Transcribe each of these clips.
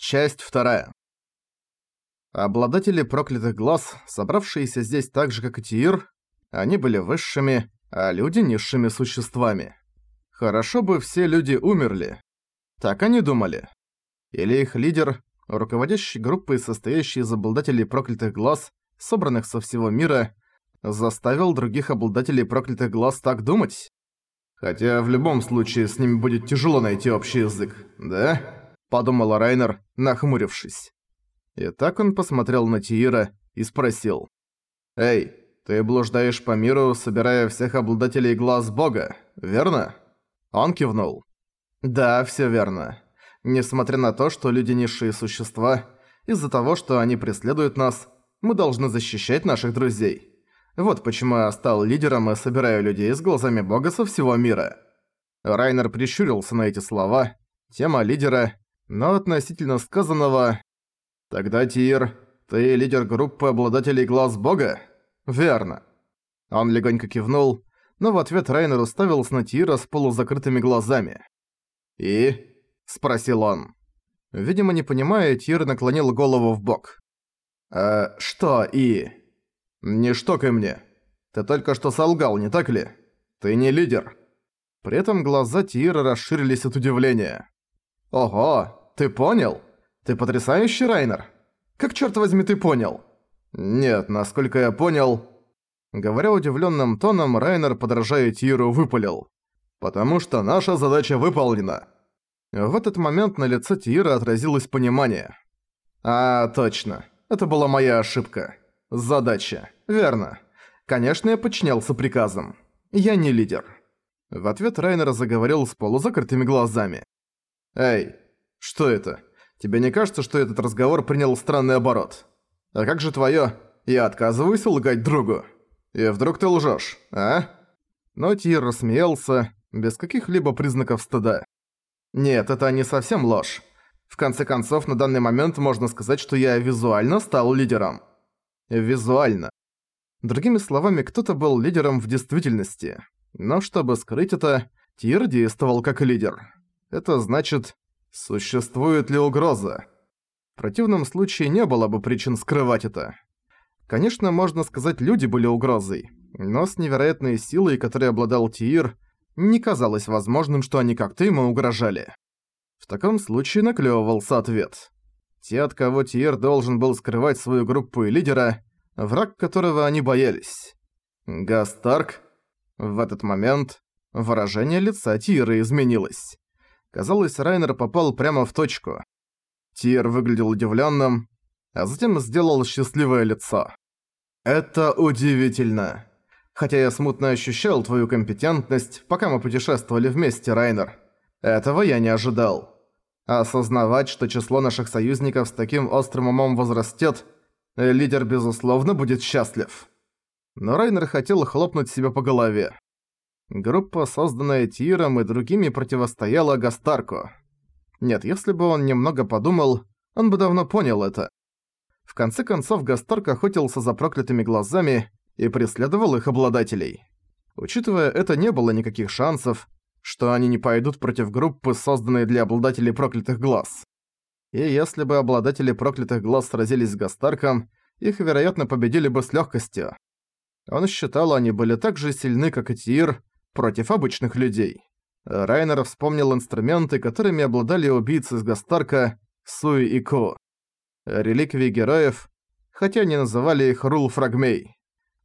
Часть вторая. Обладатели проклятых глаз, собравшиеся здесь так же, как и Тиир, они были высшими, а люди низшими существами. Хорошо бы все люди умерли. Так они думали. Или их лидер, руководящий группой, состоящей из обладателей проклятых глаз, собранных со всего мира, заставил других обладателей проклятых глаз так думать? Хотя в любом случае с ними будет тяжело найти общий язык, да? Подумал Райнер, нахмурившись. И так он посмотрел на Тиира и спросил. «Эй, ты блуждаешь по миру, собирая всех обладателей глаз Бога, верно?» Он кивнул. «Да, всё верно. Несмотря на то, что люди низшие существа, из-за того, что они преследуют нас, мы должны защищать наших друзей. Вот почему я стал лидером и собираю людей с глазами Бога со всего мира». Райнер прищурился на эти слова. Тема лидера но относительно сказанного... Тогда, Тир, ты лидер группы обладателей глаз бога? Верно. Он легонько кивнул, но в ответ Райнер уставился на Тира с полузакрытыми глазами. «И?» – спросил он. Видимо, не понимая, Тир наклонил голову в бок. «Э, что «и»?» «Не штокай мне. Ты только что солгал, не так ли? Ты не лидер». При этом глаза Тира расширились от удивления. «Ого, ты понял? Ты потрясающий, Райнер? Как, черт возьми, ты понял? Нет, насколько я понял... Говоря удивленным тоном, Райнер, подражая Тиру, выпалил. «Потому что наша задача выполнена». В этот момент на лице Тира отразилось понимание. «А, точно. Это была моя ошибка. Задача. Верно. Конечно, я подчинялся приказам. Я не лидер». В ответ Райнер заговорил с полузакрытыми глазами. «Эй, что это? Тебе не кажется, что этот разговор принял странный оборот? А как же твоё «я отказываюсь лгать другу»? И вдруг ты лжёшь, а? Но Тир рассмеялся, без каких-либо признаков стыда. Нет, это не совсем ложь. В конце концов, на данный момент можно сказать, что я визуально стал лидером. Визуально. Другими словами, кто-то был лидером в действительности. Но чтобы скрыть это, Тир действовал как лидер. Это значит, Существует ли угроза? В противном случае не было бы причин скрывать это. Конечно, можно сказать, люди были угрозой, но с невероятной силой, которой обладал Тиир, не казалось возможным, что они как-то ему угрожали. В таком случае наклёвывался ответ. Те, от кого Тиир должен был скрывать свою группу и лидера, враг которого они боялись. Гастарк. В этот момент выражение лица Тиира изменилось. Казалось, Райнер попал прямо в точку. Тир выглядел удивленным, а затем сделал счастливое лицо. «Это удивительно. Хотя я смутно ощущал твою компетентность, пока мы путешествовали вместе, Райнер. Этого я не ожидал. Осознавать, что число наших союзников с таким острым умом возрастет, лидер, безусловно, будет счастлив». Но Райнер хотел хлопнуть себя по голове. Группа, созданная Тиром и другими, противостояла Гастарку. Нет, если бы он немного подумал, он бы давно понял это. В конце концов, Гастарк охотился за проклятыми глазами и преследовал их обладателей. Учитывая это, не было никаких шансов, что они не пойдут против группы, созданной для обладателей проклятых глаз. И если бы обладатели проклятых глаз сразились с Гастарком, их, вероятно, победили бы с легкостью. Он считал, они были так же сильны, как и Тир, против обычных людей. Райнер вспомнил инструменты, которыми обладали убийцы из Гастарка, Суи и Ко. Реликвии героев, хотя они называли их Рул Фрагмей,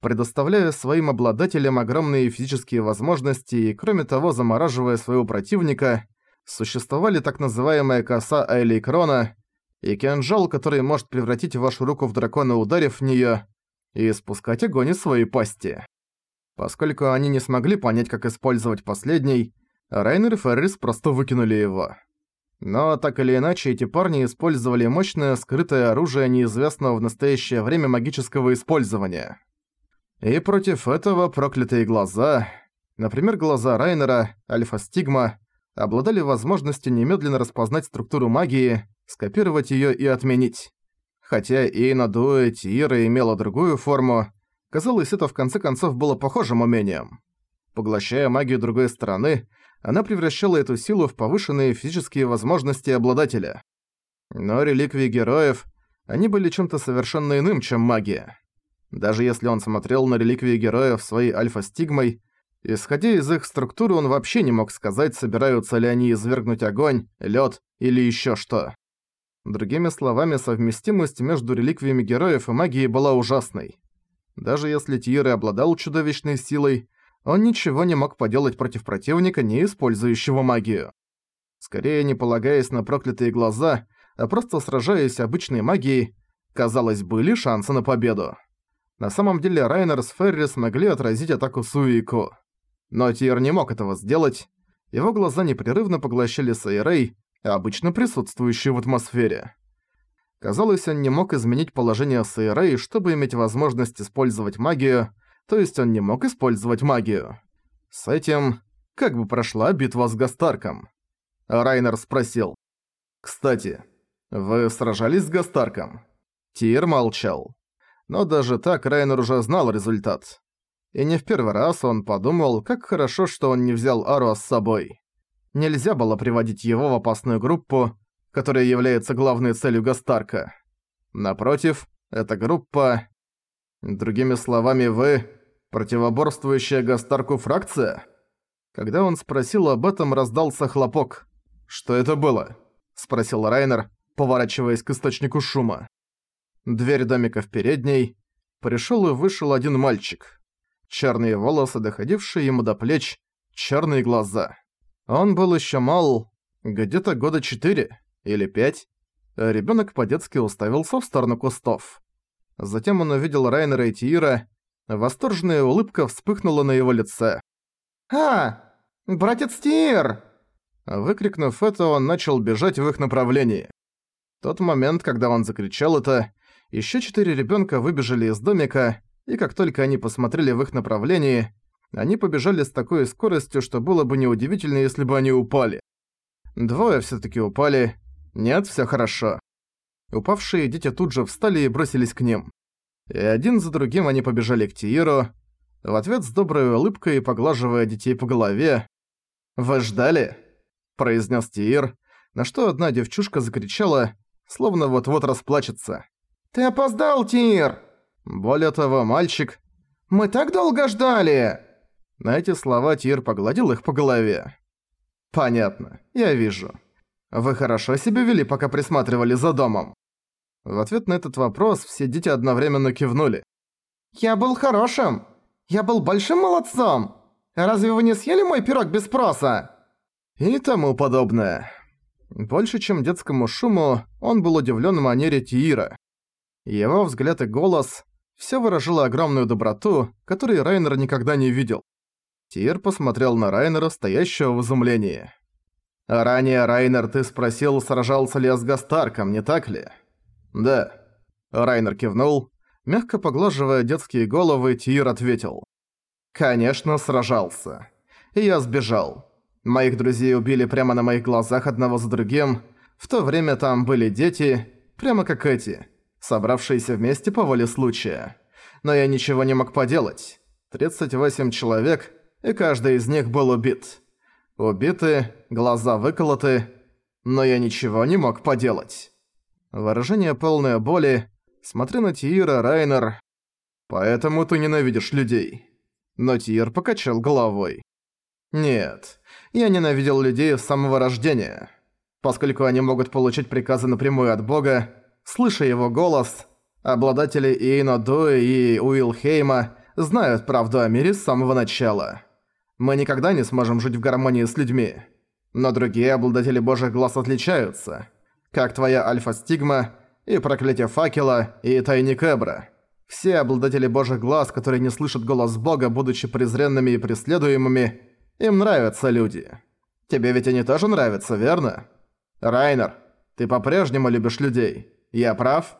предоставляя своим обладателям огромные физические возможности и, кроме того, замораживая своего противника, существовали так называемая коса Айли Крона и кинжал, который может превратить вашу руку в дракона, ударив в неё, и спускать огонь из своей пасти. Поскольку они не смогли понять, как использовать последний, Райнер и Феррис просто выкинули его. Но так или иначе, эти парни использовали мощное скрытое оружие неизвестного в настоящее время магического использования. И против этого проклятые глаза, например, глаза Райнера, Альфа-Стигма, обладали возможностью немедленно распознать структуру магии, скопировать её и отменить. Хотя и на Дуэ Тиира имела другую форму, Казалось, это в конце концов было похожим умением. Поглощая магию другой стороны, она превращала эту силу в повышенные физические возможности обладателя. Но реликвии героев, они были чем-то совершенно иным, чем магия. Даже если он смотрел на реликвии героев своей альфа-стигмой, исходя из их структуры он вообще не мог сказать, собираются ли они извергнуть огонь, лед или еще что. Другими словами, совместимость между реликвиями героев и магией была ужасной. Даже если Тиер и обладал чудовищной силой, он ничего не мог поделать против противника, не использующего магию. Скорее, не полагаясь на проклятые глаза, а просто сражаясь обычной магией, казалось, были шансы на победу. На самом деле Райнер с Ферри смогли отразить атаку Суику. Но Тиер не мог этого сделать. Его глаза непрерывно поглощали Сейрей, обычно присутствующую в атмосфере. Казалось, он не мог изменить положение Сейрей, чтобы иметь возможность использовать магию, то есть он не мог использовать магию. С этим, как бы прошла битва с Гастарком? Райнер спросил. «Кстати, вы сражались с Гастарком?» Тир молчал. Но даже так Райнер уже знал результат. И не в первый раз он подумал, как хорошо, что он не взял Аруа с собой. Нельзя было приводить его в опасную группу, которая является главной целью Гастарка. Напротив, эта группа... Другими словами, вы — противоборствующая Гастарку фракция? Когда он спросил об этом, раздался хлопок. «Что это было?» — спросил Райнер, поворачиваясь к источнику шума. Дверь домика в передней. Пришел и вышел один мальчик. Черные волосы, доходившие ему до плеч, черные глаза. Он был еще мал, где-то года четыре или пять. Ребенок по-детски уставился в сторону кустов. Затем он увидел Райнера и Тиира. Восторженная улыбка вспыхнула на его лице. «А, братец Тир!» Выкрикнув это, он начал бежать в их направлении. В тот момент, когда он закричал это, еще четыре ребенка выбежали из домика, и как только они посмотрели в их направлении, они побежали с такой скоростью, что было бы неудивительно, если бы они упали. Двое все таки упали. Нет, все хорошо. Упавшие дети тут же встали и бросились к ним. И один за другим они побежали к Тииру, в ответ с доброй улыбкой поглаживая детей по голове. «Вы ждали?» – произнес Тиир, на что одна девчушка закричала, словно вот-вот расплачется. «Ты опоздал, Тир!» Более того, мальчик... «Мы так долго ждали!» На эти слова Тир погладил их по голове. «Понятно, я вижу. Вы хорошо себя вели, пока присматривали за домом?» В ответ на этот вопрос все дети одновременно кивнули. «Я был хорошим! Я был большим молодцом! Разве вы не съели мой пирог без спроса?» И тому подобное. Больше, чем детскому шуму, он был удивлен манере Тиира. Его взгляд и голос – все выражало огромную доброту, которой Райнер никогда не видел. Тир посмотрел на Райнера, стоящего в изумлении. «А ранее, Райнер, ты спросил, сражался ли я с Гастарком, не так ли?» «Да». Райнер кивнул. Мягко поглаживая детские головы, Тир ответил. «Конечно, сражался. Я сбежал. Моих друзей убили прямо на моих глазах одного за другим. В то время там были дети, прямо как эти, собравшиеся вместе по воле случая. Но я ничего не мог поделать. 38 человек, и каждый из них был убит. Убиты, глаза выколоты, но я ничего не мог поделать. Выражение полное боли. Смотри на Тиира, Райнер. Поэтому ты ненавидишь людей. Но Тиир покачал головой. Нет, я ненавидел людей с самого рождения. Поскольку они могут получить приказы напрямую от Бога, слыша его голос, обладатели Иэйно Дуэ и Уилхейма знают правду о мире с самого начала. Мы никогда не сможем жить в гармонии с людьми. Но другие обладатели божьих глаз отличаются. Как твоя альфа-стигма, и проклятие факела, и тайник Эбра. Все обладатели божьих глаз, которые не слышат голос Бога, будучи презренными и преследуемыми, им нравятся люди. Тебе ведь они тоже нравятся, верно? Райнер, ты по-прежнему любишь людей. Я прав?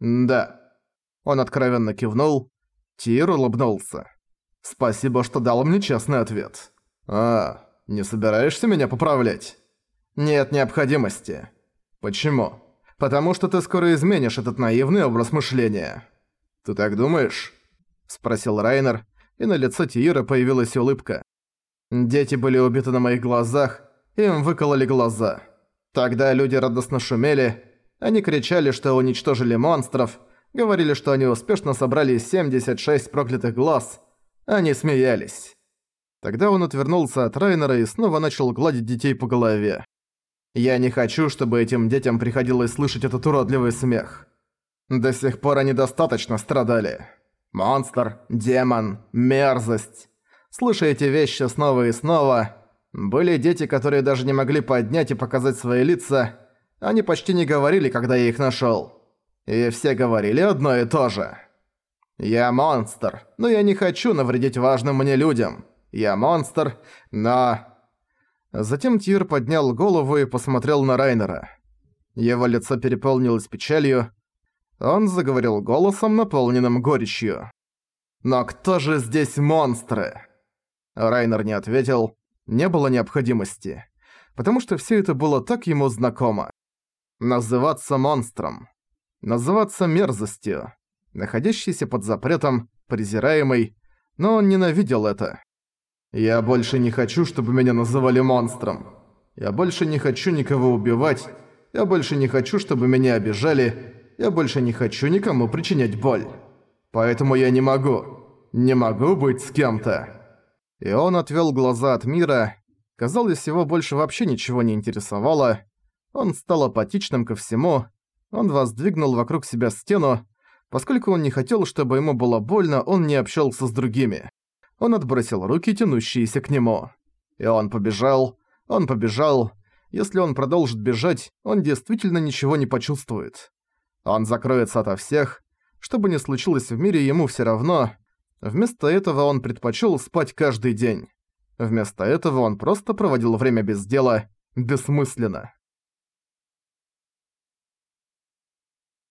Да. Он откровенно кивнул. Тир улыбнулся. Спасибо, что дал мне честный ответ. А, не собираешься меня поправлять? Нет необходимости. Почему? Потому что ты скоро изменишь этот наивный образ мышления. Ты так думаешь? Спросил Райнер, и на лице Тиира появилась улыбка. Дети были убиты на моих глазах, им выкололи глаза. Тогда люди радостно шумели, Они кричали, что уничтожили монстров, говорили, что они успешно собрали 76 проклятых глаз. Они смеялись. Тогда он отвернулся от Райнера и снова начал гладить детей по голове. Я не хочу, чтобы этим детям приходилось слышать этот уродливый смех. До сих пор они достаточно страдали. Монстр, демон, мерзость. Слыша эти вещи снова и снова, были дети, которые даже не могли поднять и показать свои лица. Они почти не говорили, когда я их нашёл. И все говорили одно и то же. «Я монстр, но я не хочу навредить важным мне людям. Я монстр, но...» Затем Тир поднял голову и посмотрел на Райнера. Его лицо переполнилось печалью. Он заговорил голосом, наполненным горечью. «Но кто же здесь монстры?» Райнер не ответил. Не было необходимости. Потому что всё это было так ему знакомо. Называться монстром. Называться мерзостью. Находящийся под запретом, презираемый. Но он ненавидел это. Я больше не хочу, чтобы меня называли монстром. Я больше не хочу никого убивать. Я больше не хочу, чтобы меня обижали. Я больше не хочу никому причинять боль. Поэтому я не могу. Не могу быть с кем-то. И он отвел глаза от мира. Казалось, его больше вообще ничего не интересовало. Он стал апатичным ко всему. Он воздвигнул вокруг себя стену. Поскольку он не хотел, чтобы ему было больно, он не общался с другими он отбросил руки, тянущиеся к нему. И он побежал, он побежал. Если он продолжит бежать, он действительно ничего не почувствует. Он закроется ото всех. Что бы ни случилось в мире, ему всё равно. Вместо этого он предпочёл спать каждый день. Вместо этого он просто проводил время без дела, бессмысленно.